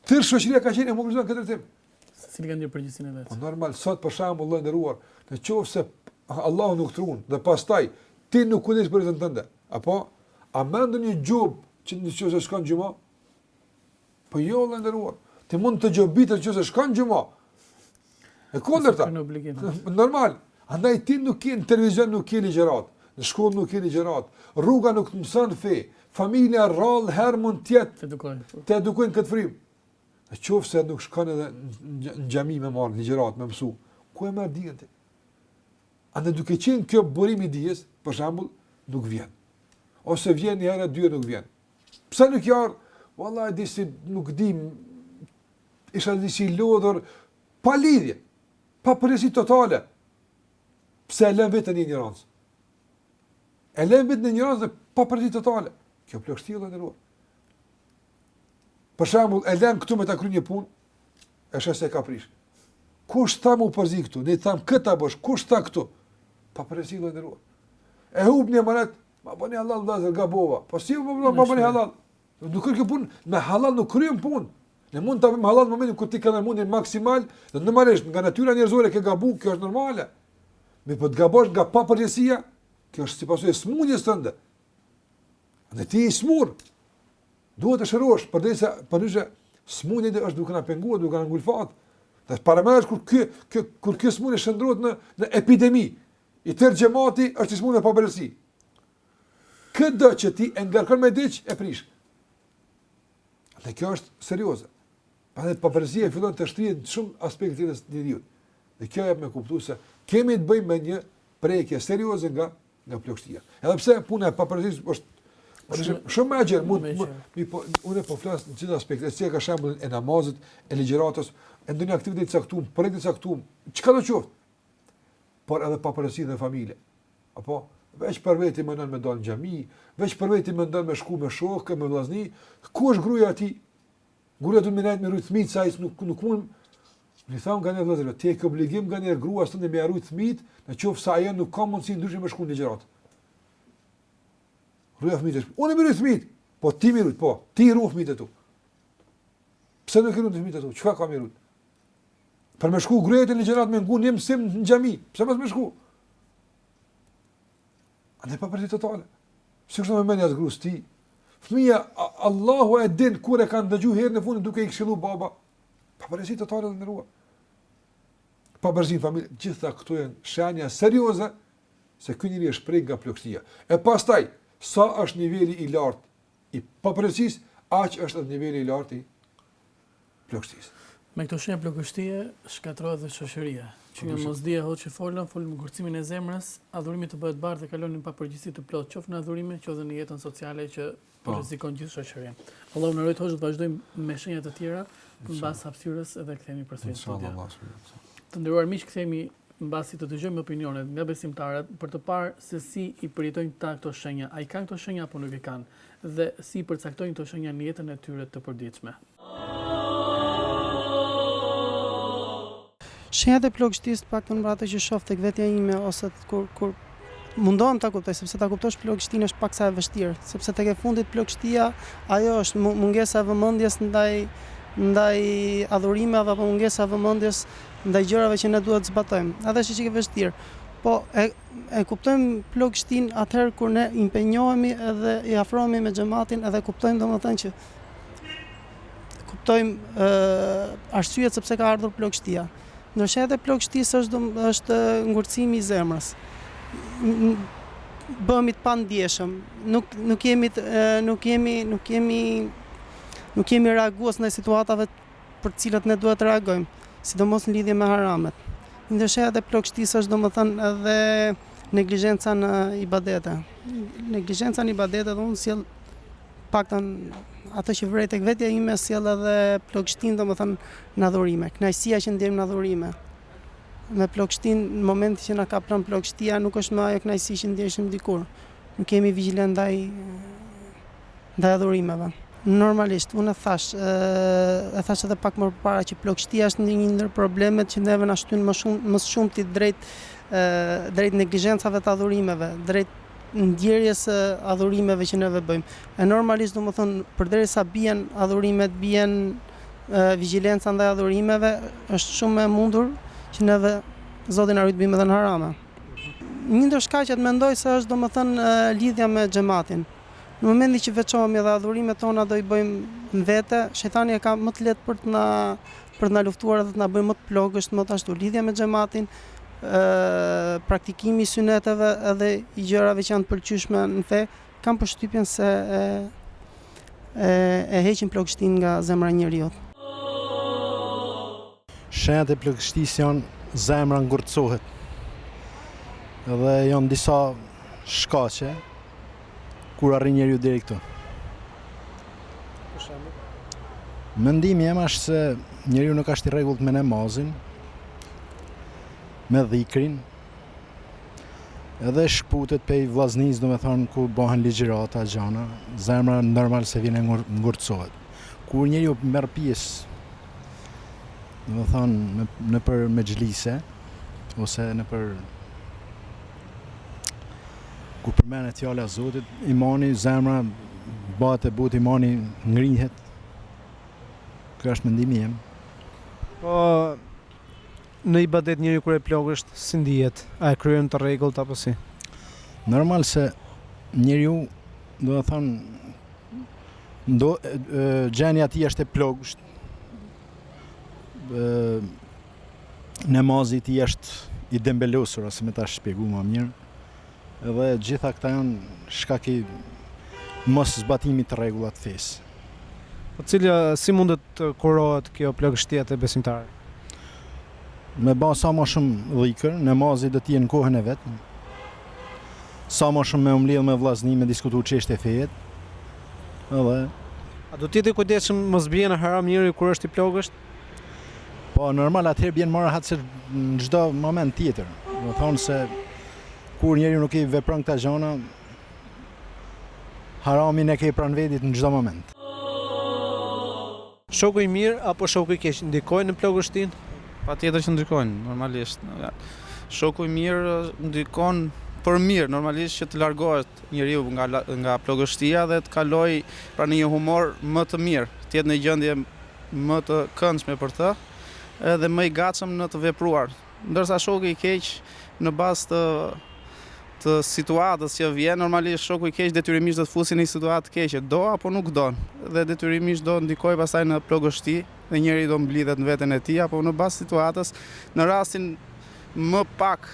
Tërë shoqëria ka qenë e mobilizuar këtë drejtim. Të cilët kanë një përgjegjësi në vetë. Normal sot për shembull vlla i nderuar, në qoftë se Allahu nuk t'run dhe pastaj ti nuk kujdesesh për veten tënde. Apo a mendon një gjobë që nëse s'shkon xhuma? Po jo vëlla i nderuar. Ti mund të gjobitesh nëse shkon xhuma. E kundërta. Normal. Andaj ti nuk ke në televizion nuk ke ligjërat, në shkollë nuk ke ligjërat, rruga nuk të mëson fe, familja rrallë herë mund të jetë të edukojnë këtu. Të edukojnë këtë frymë. Në qoftë se nuk shkon edhe në xhami me marr ligjërat me mësu, ku e merr dijen ti? Ani duke qenë kjo burim i dijes, për shembull, nuk vjen. Ose vjen një herë dy nuk vjen. Pse nuk je ardh? Valla e di si nuk di isha disi lodhur pa lidhje, papërgjegjësi totale. Pse e lën veten n'injorancë? E lën veten n'injorancë dhe papërgjegjësi totale. Kjo prek çështje vlla i nderuar. Për shembull, e lën këtu me ta kry një punë, e sheh se ka prish. Kush t'tha mu përzi këtu? Ne të thamë këtë ta bësh, kush t'tha këtu? Papërgjegjësi vlla i nderuar. E hup një mëret, Ma bëni halal vëllazër gabova. Po si po bëni ma bëni halal? Nuk kryhet kjo punë, me halal nuk kryem punë. Ne mund ta bëjmë halal në momentin kur ti ke dhënë mundin maksimal, dhe normalisht nga natyra njerëzore ke gabu, kjo është normale. Mirëpo të gabosh nga papërgjegjësia, kjo është si pasojë e smundjes tënde. Nëse ti je i smurë, duhet të shërohesh, për arsye se për arsye smundja jote është duke na penguar, duke na ngulfat. Dhe paramendo kur kjo, kjo, kur kjo smundje shndërrohet në, në epidemi, I tërë xhamati është i smurë me papërgjegjësi. Këdo që ti e ngarkon me diç e prish. Dhe kjo është serioze. Pra dhe papërgjegjësia fillon të shtrihet në shumë aspekte të njeriu. Dhe kjo jep me kuptuar se kemi të bëjmë me një prekje serioze nga nga papërgjegjësia. Edhe pse puna e papërgjegjësisë është Po shumë shumë më gjerë mund të mirëpo unë po flas në çdo aspekt, e sjell kah shembullin e namazit, e ligjëratës, e ndonjë aktiviteti të caktuar, projekti të caktuar, çka do të thotë? por edhe papërgjegjësi në familje. Apo veç për veti mendon me dal në xhami, veç për veti mendon me shku me shokë, me vllazni, ku është gruaja e tij? Gruaja do me ndejt me ruajt fëmijë, sa is nuk nuk mund. I thom nganjëherë vëllezërve, ti e ke obligim nganjëherë gruas tënde me ia ruajt fëmijët, në qoftë se ajo nuk ka mundësi ndryshe me shku në ligjërata. Ruaj fëmijët, unë me ruajt fëmijët, po ti me ruajt, po ti ruaj fëmijët e tu. Pse nuk ruan fëmijët e tu? Çka ka me ruajt? Për me shku gruaja në ligjëratë me ngu një mësim në xhami. Pse mos me shku? A një papërgjegjësi totale. Si kështë me menja të grusë ti? Fëmija, Allahu e din kur e kanë dëgju herën e fundit duke i këshilu baba. Papërgjegjësi totale dhe në rrugë. Papërgjegjësi në familje. Gjitha këto janë shenja serioze se ky njeri është prek nga plogështia. E pastaj, sa është niveli i lartë i papërgjegjësisë, aq është edhe niveli i lartë i plogështisë. Me këto shenja plogështie shkatërrohet dhe shoqëria. Që nga mosdija hoxhë që folëm, folëm për ngurtësimin e zemrës, adhurimi të bëhet barrë dhe kalon në një papërgjegjësi të plotë, qoftë në adhurime, qoftë dhe në jetën sociale që rrezikon gjithë shoqërinë. Allahu na ruajt hoxhë, vazhdojmë me shenja të tjera mbas hapësirës edhe kthehemi përsëri në studio. Të nderuar miq, kthehemi mbasi të dëgjojmë opinionet nga besimtarët për të parë se si i përjetojnë ta këto shenja. A i kanë këto shenja apo nuk i kanë? Dhe si i përcaktojnë këto shenja në jetën e tyre të përditshme? Shenjat e plogështisë të paktën për atë që shoh tek vetja ime ose kur kur mundohem ta kuptoj sepse ta kuptosh plogështinë është paksa e vështirë, sepse tek e fundit plogështia ajo është mungesa e vëmendjes ndaj ndaj adhurimeve apo mungesa e vëmendjes ndaj gjërave që ne duhet të zbatojmë. Edhe është çikë e vështirë. Po e E kuptojmë plogështinë atëherë kur ne impenjohemi edhe i afrohemi me xhematin edhe kuptojmë domethënë që kuptojmë e, arsyet se pse ka ardhur plogështia. Ndër shenjat e plogështisë është dom, është ngurtësimi i zemrës. Bëhemi të pandjeshëm, nuk nuk jemi nuk jemi nuk jemi nuk jemi reagues ndaj situatave për të cilat ne duhet të reagojmë, sidomos në lidhje me haramet. Një ndër shenjat e plogështisë është domethënë edhe neglizhenca në ibadete. Neglizhenca në ibadete domethënë sjell të paktën atë që vërej tek vetja ime sjell edhe plogështinë domethënë në adhurime. Kënaqësia që ndjejmë në adhurime. Me plogështinë në momentin që na kaplon plogështia nuk është më ajo kënaqësi që ndjeshim dikur. Nuk jemi vigjilentë ndaj Ndaj adhurimeve. Normalisht, unë e thashë, e thashë edhe pak më përpara që plogështia është një ndër problemet që neve na shtyn më shumë më së shumti drejt drejt neglizhencave të adhurimeve, drejt ndjerjes së adhurimeve që neve bëjmë. E normalisht, domethënë, përderisa bien adhurimet, bien vigjilenca ndaj adhurimeve, është shumë e mundur që neve Zoti na rujt biem edhe në harame. Një ndër shkaqet mendoj se është domethënë lidhja me xhematin. Në momentin që veçohemi dhe adhurimet tona do i bëjmë në vete, shejtani e ka më të lehtë për të na për të na luftuar dhe të na bëjë më të plogësht, më të ashtu lidhja me xhematin, ë praktikimi i syneteve edhe i gjërave që janë të pëlqyeshme në fe, kam përshtypjen se e e, e heqin plogështinë nga zemra e njeriut. Shenjat e plogështisë janë zemra ngurtësohet dhe janë disa shkaqe kur arrin njeriu deri këtu. Mendimi jem është se njeriu nuk është i rregullt me namazin, me dhikrin, edhe shkputet pej vllaznis, domethonë, ku bëhen ligjirata, gjana, zemra normal se vjen e ngurtësohet. Kur njeriu merr pjesë Domethonë, në, nëpër mexhlise, ose nëpër... Kur përmendet fjala e Zotit, imani, zemra, bahet e butë, imani ngrihet. Kjo është mendimi jem. Po, në ibadet njeriu kur është i plogësht, si ndihet, a e kryen të rregullt, apo si? Normal se njeriu, domethonë, Gjendja e tij është e plogësht. Nemazi i tij është i dembelosur, ose me ta shpjegu ma mirë. Edhe gjitha këta janë shkaki mos zbatimit të rregullave të fesë. Po cilja, si mundet të kurohet kjo plogështia te besimtarët? Me ba sa ma shumë dhikër, nemazi duhet të jetë në kohën e vet, sa më shumë me u mbledh me vllazni me diskutu çështje feje edhe A duhet të jetë i kujdesshëm mos bie në haram njeriu kur është i plogësht? Po normal atëherë bjen më rahat se në çdo moment tjetër. Domethonë se kur njeriu nuk i vepron këta gjana haramin e ke pranë vedit në çdo moment. Shoku i mirë apo shoku i keq ndikojnë në plogështinë? Patjetër që ndikojnë, normalisht. Shoku i mirë ndikon për mirë, normalisht që të largohet njeriu nga nga plogështia dhe të kalojë pra në një humor më të mirë, të jetë në gjendje më të këndshme për të edhe më i gatshëm në të vepruar. Ndërsa shoku i keq në bazë të situatës që vjen, normalisht shoku i keq detyrimisht do të fusi në një situatë të keqe, do apo nuk do, dhe detyrimisht do ndikojë pastaj në plogështi dhe njeriu do mblidhet në veten e tij apo në bazë situatës, në rastin më pak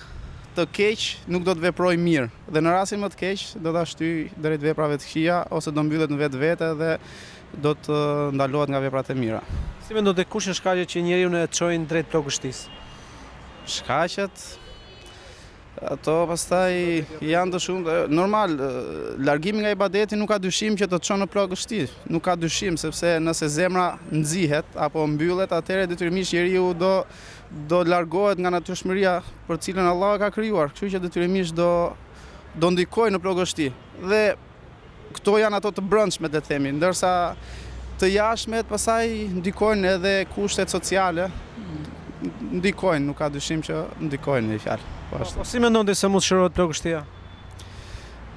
të keq nuk do të veprojë mirë dhe në rastin më të keq do ta shtyjë drejt veprave të këqija ose do mbyllet në vetvete dhe do të ndalohet nga veprat e mira. Si mendon ti, kush janë shkaqet që njeriun e çojnë drejt plogështisë? Shkaqet ato pastaj janë të shumta. Normal, largimi nga ibadeti nuk ka dyshim që të çon në plogështi. Nuk ka dyshim sepse nëse zemra nxihet apo mbyllet, atëherë detyrimisht njeriu do do largohet nga natyrshmëria për të cilën Allahu e ka krijuar. Kështu që detyrimisht do do ndikojë në plogështi. Dhe Këto janë ato të brendshmet le të themi, ndërsa të jashmet pasaj ndikojnë edhe kushtet sociale, ndikojnë, nuk ka dyshim që ndikojnë me një fjalë. Po, po, po si mendon ti se mund të shërohet plogështia?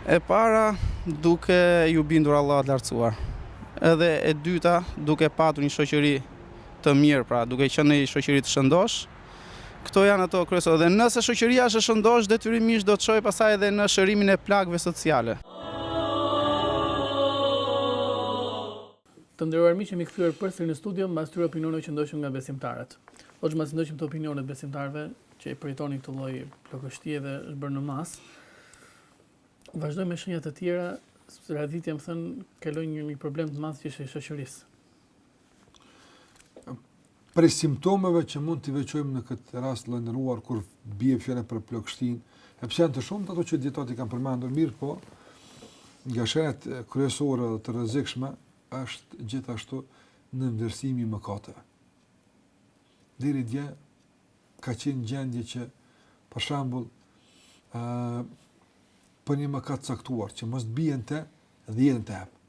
E para duke iu bindur Allahut të lartësuar, edhe e dyta duke patur një shoqëri të mirë, pra duke qenë një shoqëri të shëndoshë, Këto janë ato kryesore. Dhe nëse shoqëria është e shëndoshë, detyrimisht do të çojë pastaj edhe në shërimin e plagëve sociale. Të nderuar miq, jemi kthyer përsëri në studio mbas këtyre opinioneve që ndoqëm nga besimtarët. Hoxhë, mbasi ndoqëm këto opinione të besimtarëve që e përjetonin këtë lloj plogështie dhe është bërë në masë, vazhdojmë me shenja të tjera, sepse radhitja me thënë kaloi një, një problem të madh që është i shoqërisë. Prej simptomeve që mund t'i veçojmë në këtë rast vëlla i nderuar kur bie fjala për plogështinë, edhe pse janë të shumta ato që dijetarët i kanë përmendur, mirëpo nga shenjat kryesore dhe të rrezikshme është gjithashtu nënvlerësimi i mëkateve. Deri dje, ka qenë në gjendje që, për shambull, uh, për një mëkat të caktuar, që mos të bjerë në të, edhe jetën ta japë.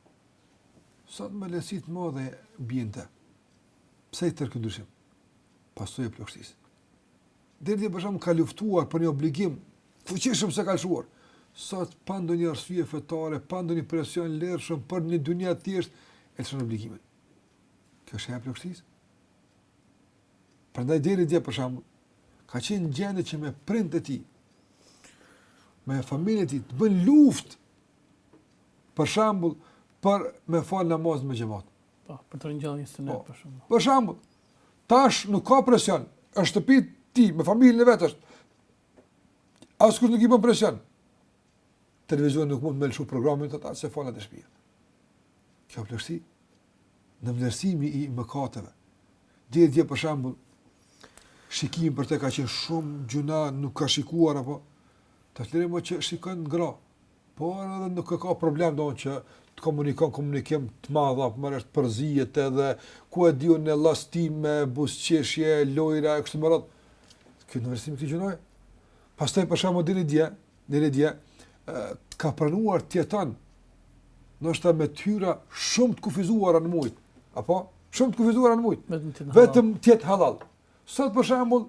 Sot me lehtësi të madhe bie në të. Pse i tërë ky ndryshim? Pasojë e plogështisë. Deri dje për shembull ka luftuar për një obligim, fuqishëm se ka lëshuar. Sot, pa ndonjë arsye fetare, pa ndonjë presion, lirshëm për një dunja thjesht, e lëshon obligimin. Kjo është e plogështisë. Prandaj deri dje për shembull, ka qenë në gjendje që me prindët e tij, me familjen e tij, të bëjë luftë Për shembull, për me fal namazin me xhamat. Po, për të ngjallë një sunet po, për shembull. Për shembull, tash nuk ka presion, është shtëpi ti me familjen e vet. Askush nuk i bën presion. Televizioni nuk mund me lëshu programin të ta se falet te shtëpia. Kjo është nënvlerësimi i mëkateve. Dhe dhe për shembull, shikimi për të ka qenë shumë gjynah, nuk ka shikuar apo të thënë më që shikon gra Por edhe nuk e ka problem domethënë që të komunikon komunikim të madh apo më është përzihet edhe ku e di unë në llastim me, buzëqeshje, lojra e kështu me radhë. Ky në vërtetë këtë gjynah. Pastaj për shembull deri dje, deri dje ka pranuar të jeton ndoshta me të hyra shumë të kufizuara në muaj, apo shumë të kufizuara në muaj. Vetëm të jetë hallall. Sot për shembull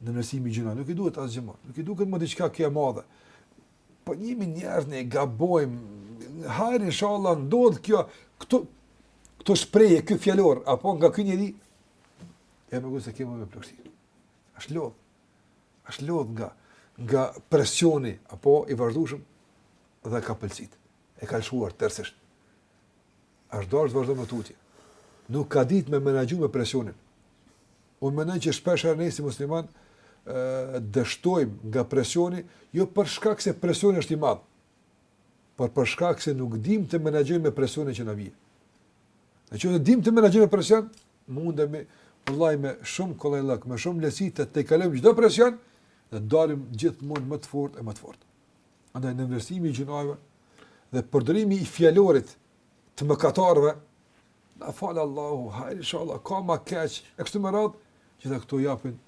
Nënvlerësimi i gjynahut, nuk i duhet asgjë më. Nuk i duhet më diçka kjo e madhe. Po jemi njerëz ne gabojm. Hajr inshallah ndodh kjo këtu këtu shprehje ky fjalor apo nga ky njeri e megjithëse kemi me plëksi. Ashtë lodhë. Ashtë lodhë nga, nga presioni, apo i vazhdushëm, dhe ka pëlcit. E ka lëshuar tërsisht. Është dashur të vazhdojë më tutje. Nuk ka ditë me menaxhu me presionin. Unë mendoj që shpesh herë ne si musliman ë dështojmë nga presioni, jo për shkak se presioni është i madh, por për shkak se nuk dimë të menaxhojmë me presionin që na vjen. Në qoftë se dimë të menaxhojmë me presion, mundemi vëllai me shumë kollajllëk, me shumë lehtësi të tejkalojmë çdo presion dhe të dalim gjithmonë më të fortë e më të fortë. Andaj nënvlerësimi i gjynaheve dhe përdorimi i fjalorit të mëkatarëve, na fal Allahu, hajr inshallah, ka ma keqë, e kështu me radhë, të gjitha këto japin,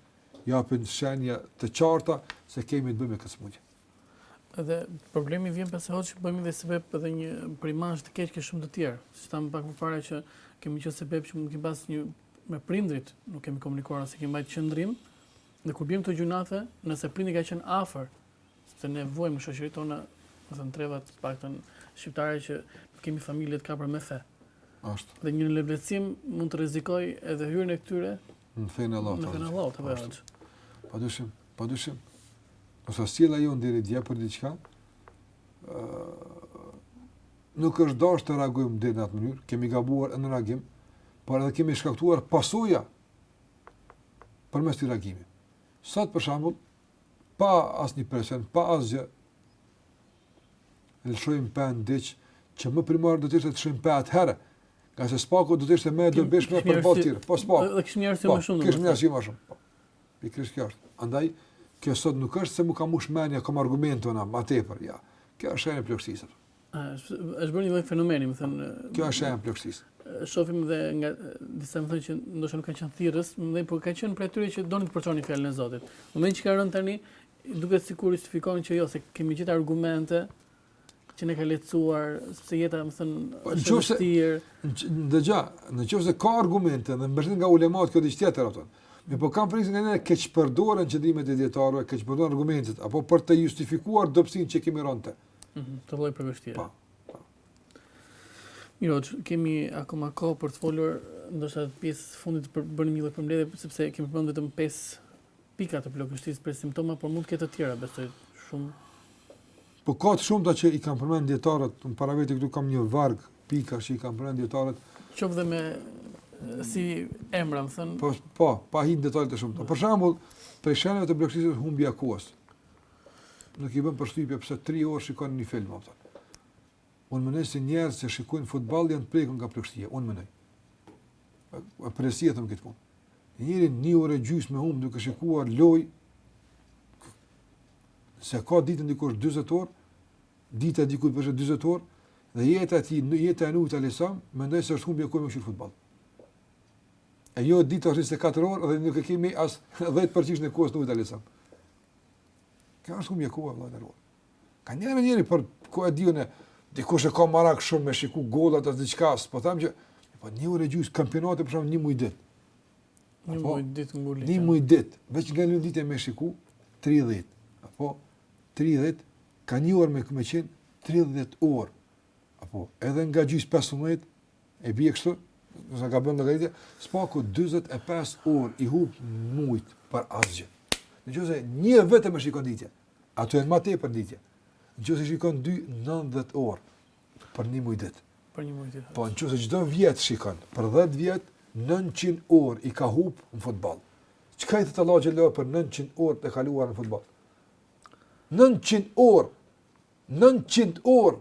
japin shenja të qarta se kemi të bëjmë me këtë smundje. Dhe problemi vjen pas asaj që bëhemi dhe sebep edhe për një imazh të keq ke shumë të tjerë. Si thamë pak më parë që kemi qenë sebep që mund të pasqyrë me prindrit, nuk kemi komunikuar ose kemi mbajt qendrim. Dhe kur bëjmë këto gjynahe, nëse prindi ka qenë afër, Sepse ne vuajmë në shoqëritë tona, domethënë trevat, të paktën shqiptare që kemi familje jo të kapura me fe. Ashtë. Dhe një lëvizim mund të rrezikojë edhe hyrjen e këtyre në fenë e Allahut. Në fenë e Allahut, po. Padyshim, padyshim. Nëse sjellja jonë deri dje për diçka, nuk është dashtë të reagojmë dhe në atë mënyrë, kemi gabuar e në reagim, por edhe kemi shkaktuar pasoja përmes atij reagimi. Sot, për shembull, pa asnjë presion, pa asgjë, lëshojmë pa diç, që më primar do të ishte të lëshojmë pe atëherë, ngase së paku do të ishte më e dobishme për të tjerë, po së paku. Dhe kështë njërë si po, më shumë. Kështë njërë si më shumë. Po. Pikërisht kjo është. Andaj, kjo sot nuk është se më ka mush menja, kam argumente unë ma tepër, ja. Kjo është e një plëksisër. Është është bërë një lloj fenomeni, me thënë. Kjo është e plogështisë. Shofim dhe nga disa me thënë që ndoshta nuk kanë qenë thirrës, me thënë, por kanë qenë prej atyre që donin të përçonin fjalën e Zotit. Në momentin që kanë rënë tani, duket sikur e justifikojnë që jo se kemi gjithë argumente që na ka lejuar, sepse jeta me thënë po, është e vështirë. Dëgjo, në qoftë se ka argumente dhe mbështet nga ulemat kjo diç tjetër ato. Mirëpo kam frikë nganjëherë keqpërdoren qëndrimet e dietarëve, keqpërdoren argumentet apo për të justifikuar dobësinë që kemi rënë. Mhm, të lloj plogështie. Po. po. Mirë, kemi akoma kohë për të folur, ndoshta në pjesën e fundit po bëjmë një lloj përmbledhje sepse kemi përmendur vetëm 5 pika të plogështisë për simptoma, por mund të ketë të tjera, besoj shumë. Po ka të shumta që i kanë përmendur dietarët, unë para vetes këtu kam një varg pika që i kanë përmendur dietarët. Qoftë dhe me si emra, me thënë. Po, po, pa hy te detajet e shumta. Për shembull, prej shenjave të plogështisë humbja e kohës. Nuk i bën përshtypje pse tri orë shikon një film, thotë. Unë mendoj se njerëzit që shikojnë futboll janë të prekur nga plogështia, unë mendoj. Po prej seje të më këtë punë. Njëri një orë e gjysmë me humb duke shikuar lojë se ka ditën dikush 40 orë, dita e dikujt bëhet 40 orë dhe jeta e tij, jeta e Nuhit alejhi selam, mendoj se është humbje kohe me shiku futboll. E jo dita është 24 orë dhe nuk e kemi as 10% të kohës Nuhit alejhi selam. Kjo është humbje kohe, vëlla i nderuar. Ka njëri njëri për ku e di unë e dikush e ka marak shumë me shiku golat a diçka, po them që po një orë e gjys kampionati për shembull një muaj ditë. Një muaj ditë nguli. Një muaj ditë, veç nga një ditë me shiku 30. Apo 30 ka një orë me këmëqin 30 orë. Apo edhe nga gjys 15 e bie kështu, nëse s'gabon llogaritja, së paku 45 orë i hup në mujt për asgjë. Në qoftë se një vetëm e shikon ditën, ato janë më tepër ditën. Në qoftë se shikon 2 90 orë për një muaj ditë. Për një muaj ditë. Po në qoftë se çdo vjet shikon, për 10 vjet 900 orë i ka hup në futboll. Çka i thotë Allahu xhelle xhelaluhu për 900 orë të kaluara në futboll? 900 orë. 900 orë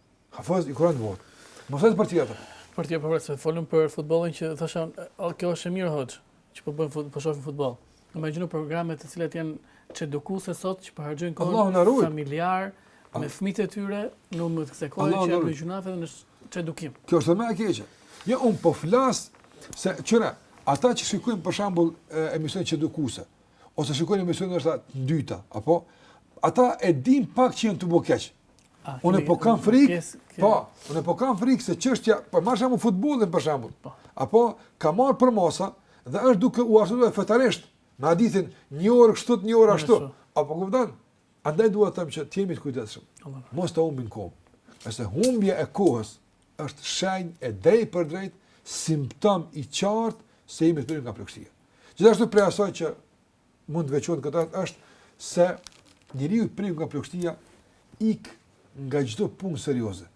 Hafëz i Kuranit mund. Më flet për tjetër. Për tjetër për se folëm për futbollin që thashë, kjo është e mirë hoxh, që po bëjmë futboll, po shohim futboll. Imagjino programe të cilat janë çedukuese sot që po harxhojnë kohë familjarë me fëmijët e tyre në mes të kësaj kohë që në gjynahe dhe në çedukim. Kjo është më e keqe. Jo un po flas se çuna ata që shikojnë për shembull emisione çedukuese ose shikojnë emisione të ndyta, apo ata e dinë pak që janë tu bë keq. Unë po kam frikë. Po, unë po kam frikë se çështja, po marr shembull futbollin për shembull. Po. Apo ka marr përmasa dhe është duke u arsyetuar fetarisht me hadithin një orë kështu, një orë ashtu. Apo kupton? Andaj dua të them që të jemi të kujdesshëm. Mos ta humbim kohën. Se humbja e kohës është shenjë e drejtpërdrejtë simptom i qartë se jemi të prekur nga plogështia. Gjithashtu prej asaj që mund të veçohet në këtë rast është se njeriu i prirë nga plogështia ik nga çdo punë serioze.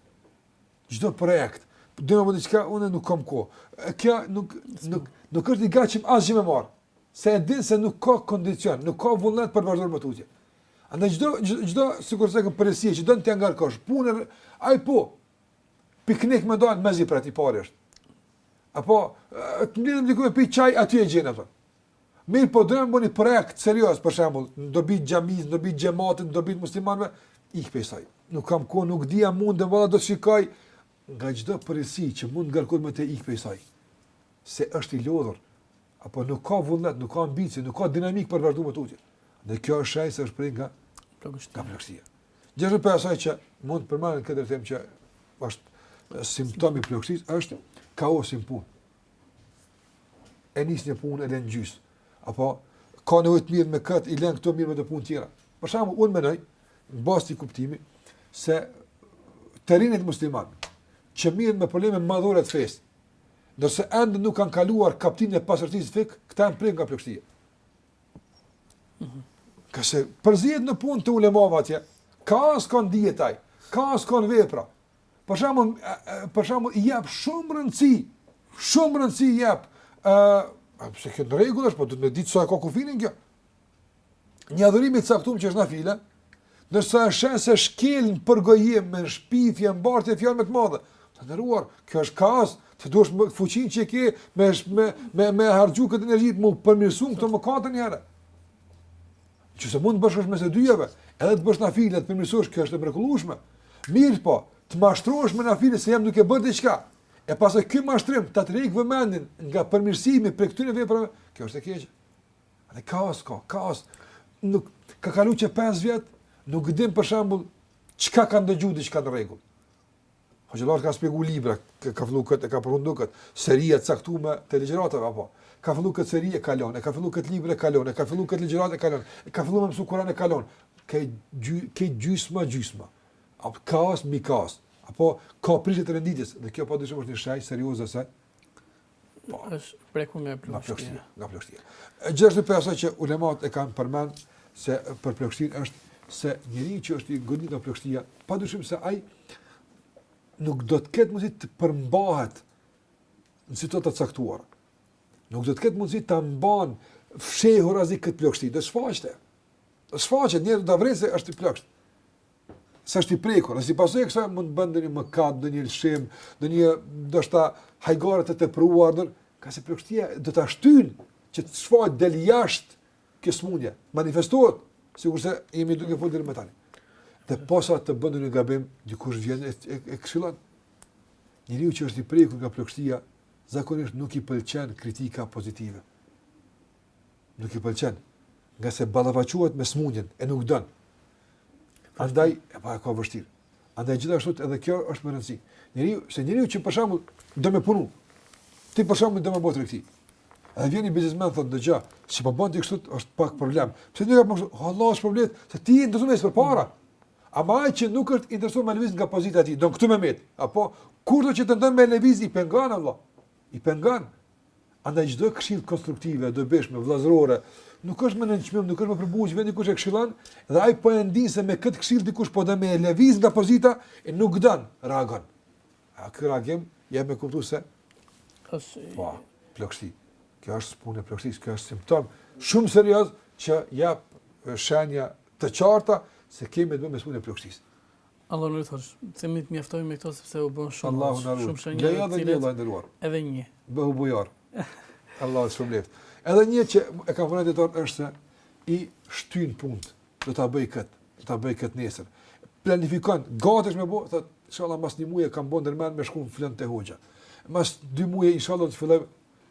Çdo projekt, do të bëj çka unë nuk kam kohë. Kjo nuk nuk nuk është i gatshëm asgjë me marrë. Se e din se nuk ka kondicion, nuk ka vullnet për të vazhduar më tutje. Andaj çdo çdo sikur të themi përgjegjësi që don t'ia ngarkosh punën, ai po piknik me dalë mezi për atë i pari është. Apo të ndejmë diku me pi çaj aty e gjen atë. Mirëpo do me bë një projekt serioz, për shembull, në dobi të xhamisë, në dobi të xhematit, në dobi të muslimanëve, ik prej saj. Nuk kam kohë, nuk di a mundem, valla do të shikoj nga çdo përgjegjësi që mund të ngarkohet me të, ik prej saj. Se është i lodhur, apo nuk ka vullnet, nuk ka ambicie, nuk ka dinamikë për të vazhduar më tutje. Dhe kjo është shenjë se është prekur nga plogështia. Gjithashtu prej asaj që mund të përmendet në këtë rast që është simptomi i plogështisë është kaosi në punë. e nis një punë e lën gjysmë. Apo ka nevojë të mirret me kët, i lën këto, mirret me punë tjera. Për shembull, unë mendoj në bazë të kuptimit se të rinjtë muslimanë që mirren me probleme madhore të fesë, nëse ende nuk kanë kaluar kaptinën e pastërtisë në fikh, këta janë prekur nga plogështia. Mm -hmm. Se përzihet në punë të ulemave atje, ka as kanë dijetarë, ka as kanë vepra, Për shembull, për shembull i jap shumë rëndësi, shumë rëndësi i jap. ë uh, A pse kjo në rregull është, po duhet me ditë sa e ka kufinin kjo. Një adhurim i caktuar që është nafile, ndërsa e sheh se shkel në përgojim me shpifje mbartje fjalësh, më të mëdha. Të nderuar, kjo është kaos, ti duhesh fuqinë që ke me me me, me harxhu këtë energji m'u përmirësuar prej këto mëkate një herë. Nëse mund të bësh mes të dyjave, edhe të bësh nafile, të përmirësosh, kjo është e mrekullueshme. Mirëpo, të mashtrohesh me nafile se jam duke bërë diçka. E pastaj ky mashtrim ta tërheq vëmendjen nga përmirësimi prej këtyre veprave, kjo është e keqe. Atë kaos ka, kaos. Nuk, ka kaluar që 5 vjet, nuk dim për shembull çka kanë dëgjuar diçka në rregull. Hoxhallar ka shpjegu libra, ka fillu këtë, ka përfundu këtë, seri të caktume të ligjëratave, apo, ka fillu këtë seri e kalon, e ka fillu këtë libër e kalon, e ka fillu këtë ligjëratë e kalon, e ka fillu me mësu Kuran e kalon, ke, gjy, ke gjysma, gjysma, apo, kaos, mi kaos, apo, ka prishje të renditjes, dhe kjo pa dyshim është një shenjë serioze se, Po, është prekur nga plagështia. Nga plagështia. Gjithashtu pse që ulemat e kanë përmend se për plagështin është se njeriu që është i godit nga plagështia, padyshim se ai nuk do të ketë mundësi të përmbahet në situata të caktuara. Nuk do të ketë mundësi ta mban fshehur ai këtë plagështi, do të shfaqet. Do të shfaqet njeriu do ta vrejë se është i plagësht. Se është i prekur, e si pasojë e kësaj mund të bën ndonjë mëkat, ndonjë lëshim, ndonjë ndoshta hajgare të tepruar, ndonjë, nga se plagështia do ta shtyn që të shfaqet del jashtë kjo smundje, manifestohet sikurse jemi duke folur deri më tani. Dhe posa të bën një gabim, dikush vjen e, e, e këshillon. Njeriu që është i prekur nga plagështia, zakonisht nuk i pëlqen kritika pozitive. nuk i pëlqen, nga se ballafaqohet me smundjen e nuk don. Andaj, e pa e ka vështirë. Andaj gjithashtu edhe kjo është me rëndësi. Njeri, se njeri që për shembull do me punu, ti për shembull do me bë tregti, A vjen një biznesmen thotë dëgjo, si po bën ti kështu është pak problem. Pse nuk e bën kështu? Vallahi është problem, se ti do të mësh për para. Ama ai që nuk është interesuar me lëviz nga pozita e tij, don këtu me met. Apo kurdo që tenton me lëviz i pengon vallahi. I pengon. Andaj çdo këshillë konstruktive, e dobishme, vëllazërore, nuk është me nënçmim, nuk është me përbuzje, vetë dikush e këshillon dhe ai po e ndin se me këtë këshillë dikush po do me e lëviz nga pozita e nuk don, reagon. A ky reagim jep me kuptu se është po, plagështi. Kjo është smundje plagështi, kjo është simptom shumë serioz që jap shenja të qarta se kemi të bëjmë me smundjen e plagështisë. Allahu na ruajt hoxhë. Themi të mjaftojmë me këto sepse u bën shumë. Allahu na ruajt hoxhë. Shumë shenja. Lejo dhe një vëlla i nderuar. Edhe një. Bëhu bujor. Allahu të shpërblet. Edhe një që e ka vënë ditor është se i shtyn punët. Do ta bëj kët, do ta bëj kët nesër. Planifikon, gati diç me bë, thotë, inshallah mbas një muaj kam bën ndërmend me shku me msu te hoxha. Mbas dy muaj inshallah të filloj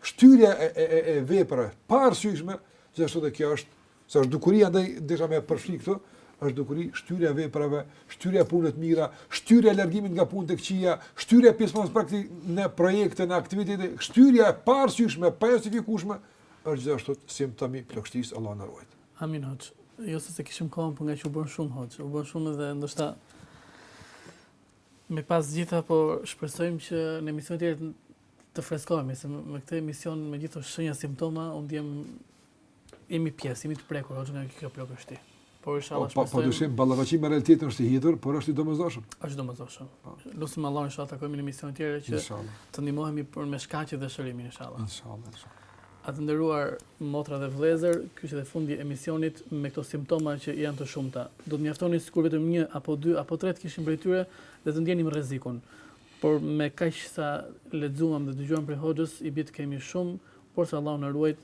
shtyrja e e e, e veprave. E paarsyeshme, gjithashtu dhe kjo është Se është dukuri andaj desha me përfshi këtu, është dukuri shtyrja e veprave, shtyrja e punëve të mira, shtyrja e largimit nga punët e këqija, shtyrja e pjesëmarrjes praktik në projekte, në aktivitete, shtyrja e paarsyeshme, e pajustifikueshme, është gjithashtu simptom i plagështisë Allahu na ruajt. Amin hoxhë. Jo se s'e kishim kohën, por nga që u bën shumë hoxhë, u bën shumë dhe ndoshta me pas gjitha po shpresojmë që në emision të të freskohemi se me këtë emision me gjithë shenja simptoma u ndiem Jemi pjesë, jemi të prekur, hoxhë nga kjo plogështi. Po inshallah shpresoj. Po padyshim ballafaqimi me realitetin është i hidhur, por është i domosdoshëm. Është i domosdoshëm. Po. Lusim Allahun inshallah të takohemi në emisione të tjerë që të ndihmohemi për me shkaqe dhe shërimin inshallah. Inshallah. inshallah. Të nderuar motra dhe vëllezër, ky është edhe fundi i emisionit me këto simptoma që janë të shumta. Do të mjaftonte sikur vetëm një apo dy apo tre të kishim prej tyre dhe të ndienim rrezikun. Por me kaq sa lexuam dhe dëgjuam prej hoxhës, i bie të kemi shumë, por se Allahu na ruajt